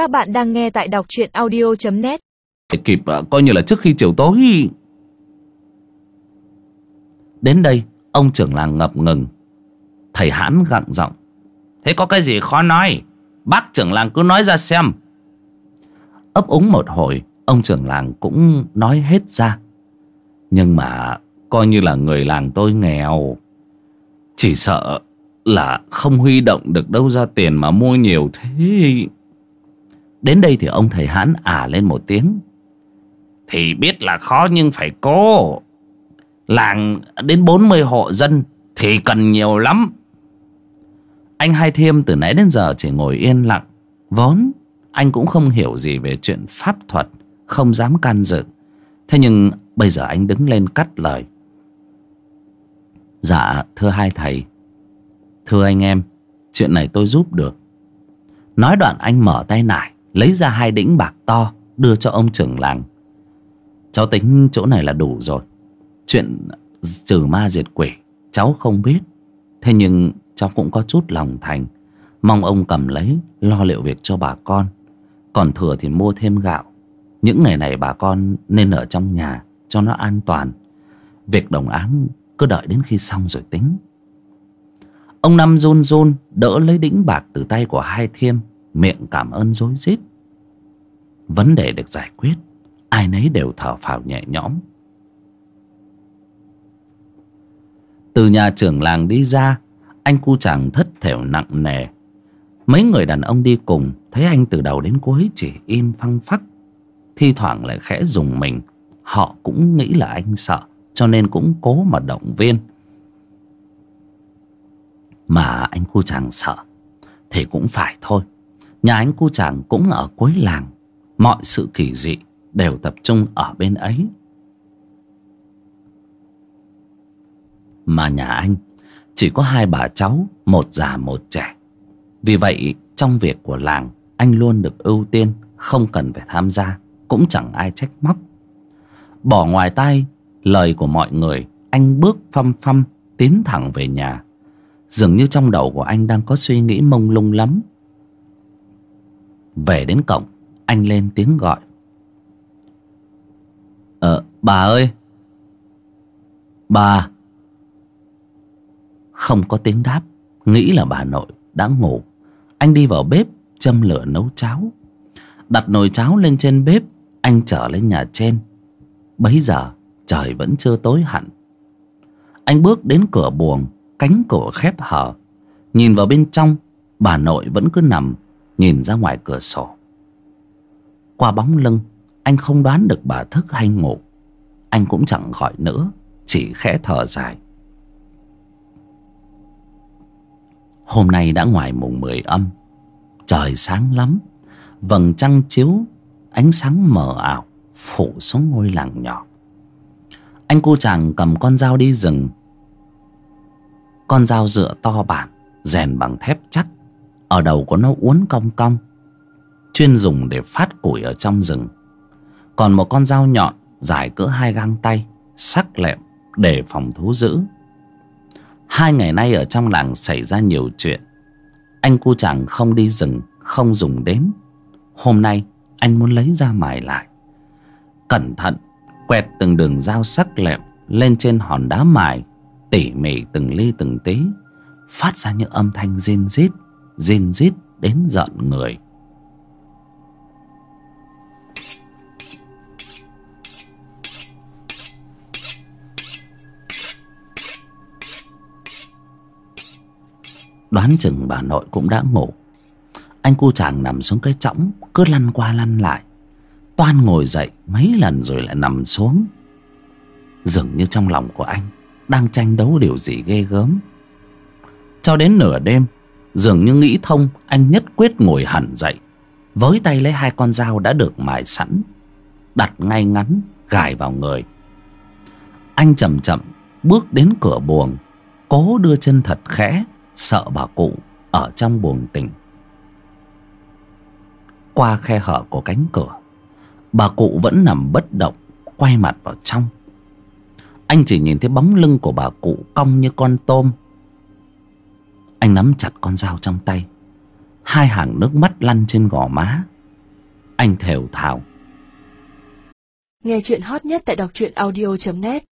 Các bạn đang nghe tại đọc truyện audio.net Kịp à, coi như là trước khi chiều tối. Đến đây, Ông trưởng làng ngập ngừng. Thầy hãn gặng giọng. Thế có cái gì khó nói? Bác trưởng làng cứ nói ra xem. Ấp úng một hồi, Ông trưởng làng cũng nói hết ra. Nhưng mà Coi như là người làng tôi nghèo. Chỉ sợ Là không huy động được đâu ra tiền Mà mua nhiều thế. Đến đây thì ông thầy hãn ả à lên một tiếng. Thì biết là khó nhưng phải cố. Làng đến 40 hộ dân Thì cần nhiều lắm. Anh Hai Thiêm từ nãy đến giờ chỉ ngồi yên lặng. Vốn, anh cũng không hiểu gì về chuyện pháp thuật, Không dám can dự. Thế nhưng bây giờ anh đứng lên cắt lời. Dạ thưa hai thầy. Thưa anh em, Chuyện này tôi giúp được. Nói đoạn anh mở tay nải Lấy ra hai đĩnh bạc to, Đưa cho ông trưởng làng. Cháu tính chỗ này là đủ rồi. Chuyện trừ ma diệt quỷ, Cháu không biết. Thế nhưng cháu cũng có chút lòng thành. Mong ông cầm lấy, Lo liệu việc cho bà con. Còn thừa thì mua thêm gạo. Những ngày này bà con nên ở trong nhà, Cho nó an toàn. Việc đồng áng cứ đợi đến khi xong rồi tính. Ông Năm run run Đỡ lấy đĩnh bạc từ tay của hai thiêm. Miệng cảm ơn dối rít. Vấn đề được giải quyết, Ai nấy đều thở phào nhẹ nhõm. Từ nhà trưởng làng đi ra, Anh cu chàng thất thểu nặng nề. Mấy người đàn ông đi cùng, Thấy anh từ đầu đến cuối chỉ im phăng phắc. Thi thoảng lại khẽ dùng mình, Họ cũng nghĩ là anh sợ, Cho nên cũng cố mà động viên. Mà anh cu chàng sợ, Thì cũng phải thôi. Nhà anh cu chàng cũng ở cuối làng. Mọi sự kỳ dị đều tập trung ở bên ấy. Mà nhà anh, chỉ có hai bà cháu, Một già một trẻ. Vì vậy, trong việc của làng, Anh luôn được ưu tiên, Không cần phải tham gia, Cũng chẳng ai trách móc. Bỏ ngoài tai lời của mọi người, Anh bước phăm phăm, Tiến thẳng về nhà. Dường như trong đầu của anh đang có suy nghĩ mông lung lắm. Về đến cổng, Anh lên tiếng gọi. Ờ bà ơi. Bà. Không có tiếng đáp, Nghĩ là bà nội đã ngủ. Anh đi vào bếp, châm lửa nấu cháo. Đặt nồi cháo lên trên bếp, Anh trở lên nhà trên. Bấy giờ, trời vẫn chưa tối hẳn. Anh bước đến cửa buồng, Cánh cửa khép hở Nhìn vào bên trong, Bà nội vẫn cứ nằm. Nhìn ra ngoài cửa sổ. Qua bóng lưng, Anh không đoán được bà thức hay ngủ. Anh cũng chẳng gọi nữa, Chỉ khẽ thở dài. Hôm nay đã ngoài mùng mười âm. Trời sáng lắm. Vầng trăng chiếu, Ánh sáng mờ ảo, Phủ xuống ngôi làng nhỏ. Anh cô chàng cầm con dao đi rừng. Con dao dựa to bản, Rèn bằng thép chắc. Ở đầu của nó uốn cong cong, Chuyên dùng để phát củi ở trong rừng. Còn một con dao nhọn Dài cỡ hai găng tay, Sắc lẹm để phòng thú dữ. Hai ngày nay ở trong làng xảy ra nhiều chuyện. Anh cu chàng không đi rừng, Không dùng đến. Hôm nay anh muốn lấy ra mài lại. Cẩn thận, Quẹt từng đường dao sắc lẹm Lên trên hòn đá mài, Tỉ mỉ từng ly từng tí, Phát ra những âm thanh rên rít. Rên rít đến giận người. Đoán chừng bà nội cũng đã ngủ. Anh cu chàng nằm xuống cái chõng, Cứ lăn qua lăn lại. Toan ngồi dậy mấy lần rồi lại nằm xuống. Dường như trong lòng của anh Đang tranh đấu điều gì ghê gớm. Cho đến nửa đêm Dường như nghĩ thông, Anh nhất quyết ngồi hẳn dậy. Với tay lấy hai con dao đã được mài sẵn, Đặt ngay ngắn, Gài vào người. Anh chậm chậm bước đến cửa buồng, Cố đưa chân thật khẽ, Sợ bà cụ ở trong buồng tỉnh. Qua khe hở của cánh cửa, Bà cụ vẫn nằm bất động, Quay mặt vào trong. Anh chỉ nhìn thấy bóng lưng của bà cụ Cong như con tôm anh nắm chặt con dao trong tay. Hai hàng nước mắt lăn trên gò má. Anh thều thào. Nghe chuyện hot nhất tại đọc truyện audio.net